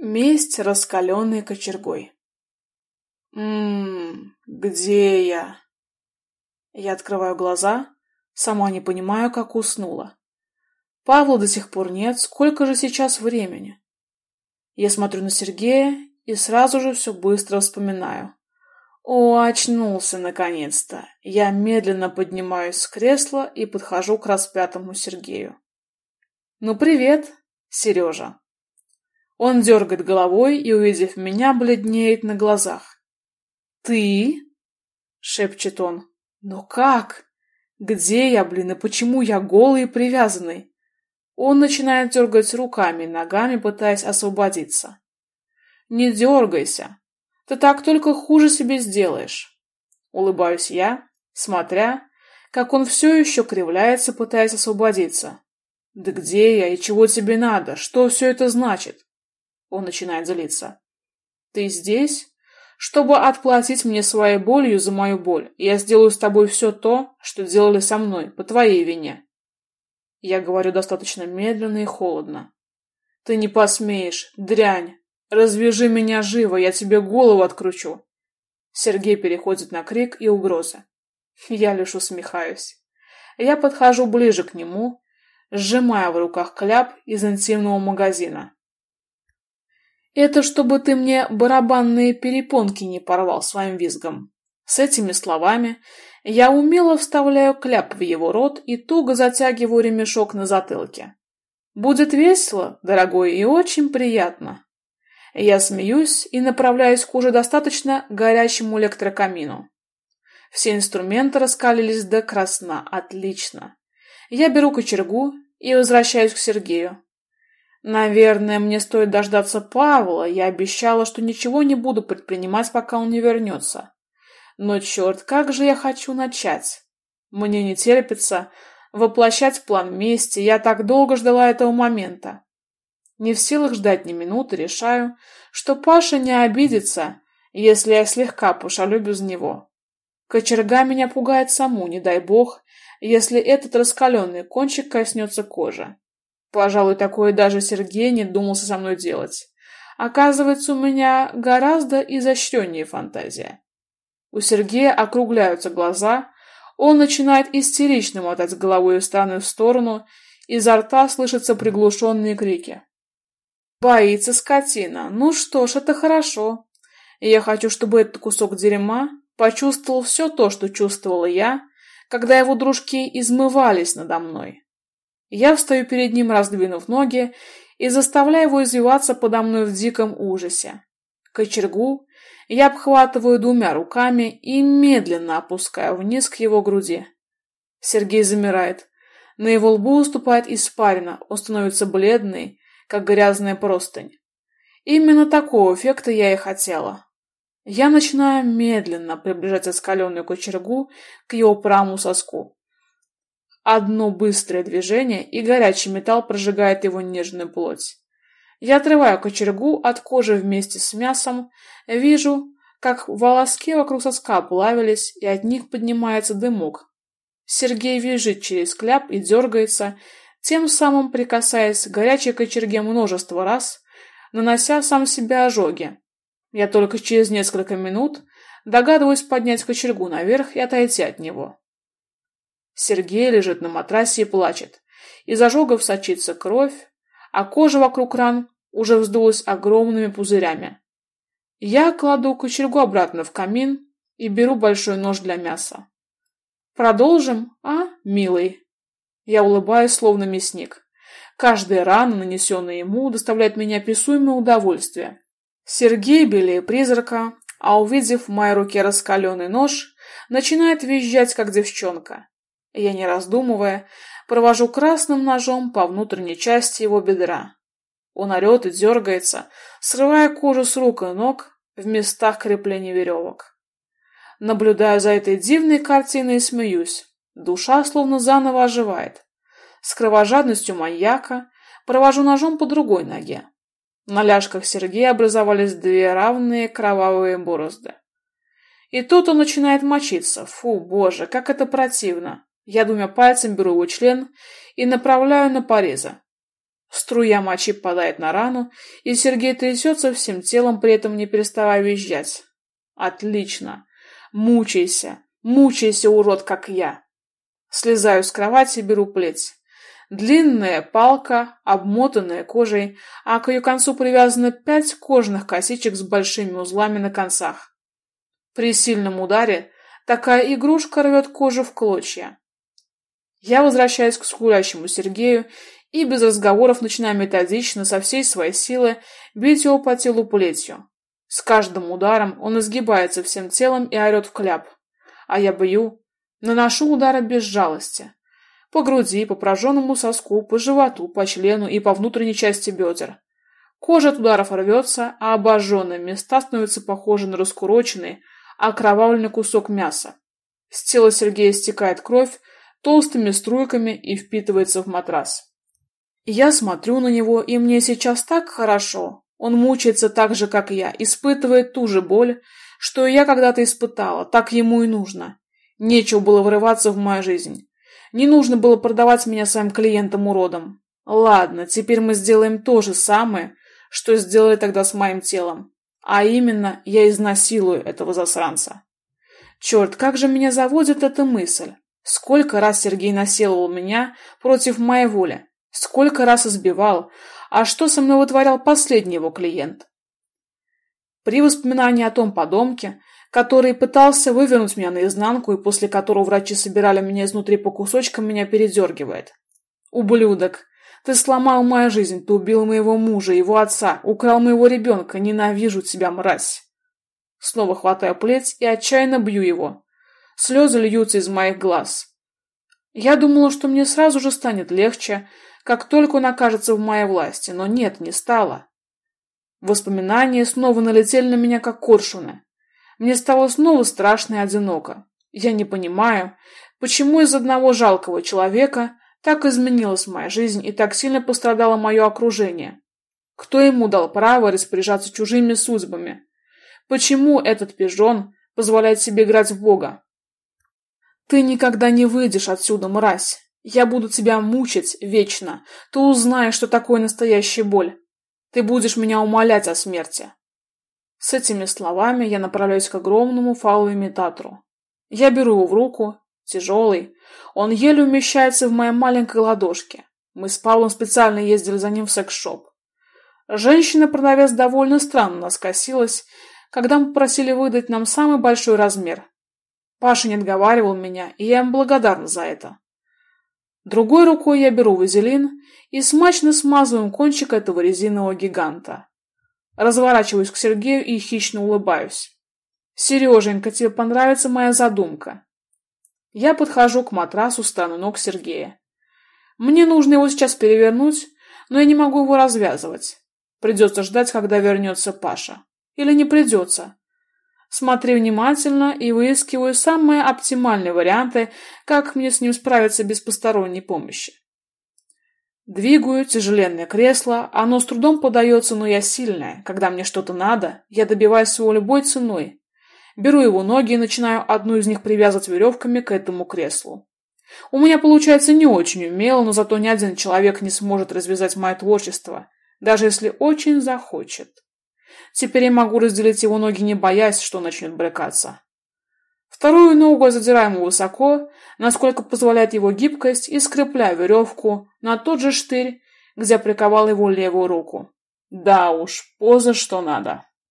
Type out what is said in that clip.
Месть, раскаленной кочергой. Ммм, где я? Я открываю глаза, сама не понимаю, как уснула. Павла до сих пор нет, сколько же сейчас времени? Я смотрю на Сергея и сразу же все быстро вспоминаю. О, очнулся наконец-то. Я медленно поднимаюсь с кресла и подхожу к распятому Сергею. Ну, привет, Сережа. Он дергает головой и, увидев меня, бледнеет на глазах. «Ты?» — шепчет он. «Но как? Где я, блин, и почему я голый и привязанный?» Он начинает дергать руками и ногами, пытаясь освободиться. «Не дергайся. Ты так только хуже себе сделаешь». Улыбаюсь я, смотря, как он все еще кривляется, пытаясь освободиться. «Да где я и чего тебе надо? Что все это значит?» Он начинает злиться. «Ты здесь, чтобы отплатить мне своей болью за мою боль. Я сделаю с тобой все то, что делали со мной, по твоей вине». Я говорю достаточно медленно и холодно. «Ты не посмеешь, дрянь! Развяжи меня живо, я тебе голову откручу!» Сергей переходит на крик и угрозы. Я лишь усмехаюсь. Я подхожу ближе к нему, сжимая в руках кляп из интимного магазина. Это чтобы ты мне барабанные перепонки не порвал своим визгом. С этими словами я умело вставляю кляп в его рот и туго затягиваю ремешок на затылке. Будет весело, дорогой, и очень приятно. Я смеюсь и направляюсь к уже достаточно горячему электрокамину. Все инструменты раскалились до красна. Отлично. Я беру кочергу и возвращаюсь к Сергею. Наверное, мне стоит дождаться Павла. Я обещала, что ничего не буду предпринимать, пока он не вернется. Но черт, как же я хочу начать. Мне не терпится воплощать план мести. Я так долго ждала этого момента. Не в силах ждать ни минуты, решаю, что Паша не обидится, если я слегка пошалю без него. Кочерга меня пугает саму, не дай бог, если этот раскаленный кончик коснется кожи. Пожалуй, такое даже Сергей не думался со мной делать. Оказывается, у меня гораздо изощреннее фантазия. У Сергея округляются глаза, он начинает истерично мотать головой из стороны в сторону, изо рта слышатся приглушенные крики. Боится скотина. Ну что ж, это хорошо. я хочу, чтобы этот кусок дерьма почувствовал все то, что чувствовала я, когда его дружки измывались надо мной. Я встаю перед ним, раздвинув ноги, и заставляю его извиваться подо мной в диком ужасе. Кочергу я обхватываю двумя руками и медленно опускаю вниз к его груди. Сергей замирает. На его лбу уступает испарина, он становится бледный, как грязная простынь. Именно такого эффекта я и хотела. Я начинаю медленно приближать оскаленную кочергу к его правому соску. Одно быстрое движение, и горячий металл прожигает его нежную плоть. Я отрываю кочергу от кожи вместе с мясом, вижу, как волоски вокруг соска плавились, и от них поднимается дымок. Сергей визжит через кляп и дергается, тем самым прикасаясь к горячей кочерге множество раз, нанося сам себе ожоги. Я только через несколько минут догадываюсь поднять кочергу наверх и отойти от него. Сергей лежит на матрасе и плачет. Из ожогов сочится кровь, а кожа вокруг ран уже вздулась огромными пузырями. Я кладу кочергу обратно в камин и беру большой нож для мяса. Продолжим, а, милый? Я улыбаюсь, словно мясник. Каждая рана, нанесенная ему, доставляет мне описуемое удовольствие. Сергей белее призрака, а увидев в моей руке раскаленный нож, начинает визжать, как девчонка. Я, не раздумывая, провожу красным ножом по внутренней части его бедра. Он орет и дергается, срывая кожу с рук и ног в местах крепления веревок. Наблюдая за этой дивной картиной и смеюсь. Душа словно заново оживает. С кровожадностью маньяка провожу ножом по другой ноге. На ляжках Сергея образовались две равные кровавые борозды. И тут он начинает мочиться. Фу, боже, как это противно. Я двумя пальцами беру его член и направляю на порезы. Струя мочи падает на рану, и Сергей трясется всем телом, при этом не переставая визжать. Отлично. Мучайся. Мучайся, урод, как я. Слезаю с кровати и беру плеть. Длинная палка, обмотанная кожей, а к ее концу привязано пять кожаных косичек с большими узлами на концах. При сильном ударе такая игрушка рвет кожу в клочья. Я возвращаюсь к скулящему Сергею и без разговоров начинаю методично со всей своей силы бить его по телу плетью. С каждым ударом он изгибается всем телом и орет в кляп. А я бью, наношу удары без жалости. По груди, по прожженному соску, по животу, по члену и по внутренней части бедер. Кожа от ударов рвется, а обожженные места становятся похожи на раскуроченный, окровавленный кусок мяса. С тела Сергея стекает кровь толстыми струйками и впитывается в матрас. Я смотрю на него, и мне сейчас так хорошо. Он мучается так же, как я, испытывает ту же боль, что и я когда-то испытала, так ему и нужно. Нечего было врываться в мою жизнь. Не нужно было продавать меня своим клиентам-уродам. Ладно, теперь мы сделаем то же самое, что сделали тогда с моим телом. А именно, я изнасилую этого засранца. Черт, как же меня заводит эта мысль. Сколько раз Сергей насиловал меня против моей воли. Сколько раз избивал, а что со мной вытворял последний его клиент? При воспоминании о том подонке, который пытался вывернуть меня наизнанку и после которого врачи собирали меня изнутри по кусочкам, меня передергивает. Ублюдок! Ты сломал мою жизнь, ты убил моего мужа, его отца, украл моего ребенка, ненавижу тебя, мразь! Снова хватаю плеть и отчаянно бью его. Слезы льются из моих глаз. Я думала, что мне сразу же станет легче, как только он окажется в моей власти, но нет, не стало. Воспоминания снова налетели на меня, как коршуны. Мне стало снова страшно и одиноко. Я не понимаю, почему из одного жалкого человека так изменилась моя жизнь и так сильно пострадало мое окружение. Кто ему дал право распоряжаться чужими судьбами? Почему этот пижон позволяет себе играть в Бога? Ты никогда не выйдешь отсюда, мразь. Я буду тебя мучить вечно. Ты узнаешь, что такое настоящая боль. Ты будешь меня умолять о смерти. С этими словами я направляюсь к огромному фалоимитатору. Я беру его в руку, тяжелый. Он еле умещается в моей маленькой ладошке. Мы с Павлом специально ездили за ним в секс-шоп. Женщина-продавец довольно странно нас косилась, когда мы попросили выдать нам самый большой размер. Паша не отговаривал меня, и я им благодарна за это. Другой рукой я беру вазелин и смачно смазываю кончик этого резинового гиганта. Разворачиваюсь к Сергею и хищно улыбаюсь. Сереженька, тебе понравится моя задумка. Я подхожу к матрасу, стану ног Сергея. Мне нужно его сейчас перевернуть, но я не могу его развязывать. Придется ждать, когда вернется Паша. Или не придется. Смотри внимательно и выискиваю самые оптимальные варианты, как мне с ним справиться без посторонней помощи. Двигаю тяжеленное кресло, оно с трудом подается, но я сильная. Когда мне что-то надо, я добиваюсь его любой ценой. Беру его ноги и начинаю одну из них привязывать веревками к этому креслу. У меня получается не очень умело, но зато ни один человек не сможет развязать мое творчество, даже если очень захочет. Теперь я могу разделить его ноги, не боясь, что начнет брыкаться. Вторую ногу задираем высоко, насколько позволяет его гибкость, и скрепляю веревку на тот же штырь, где приковал его левую руку. Да уж, поза что надо.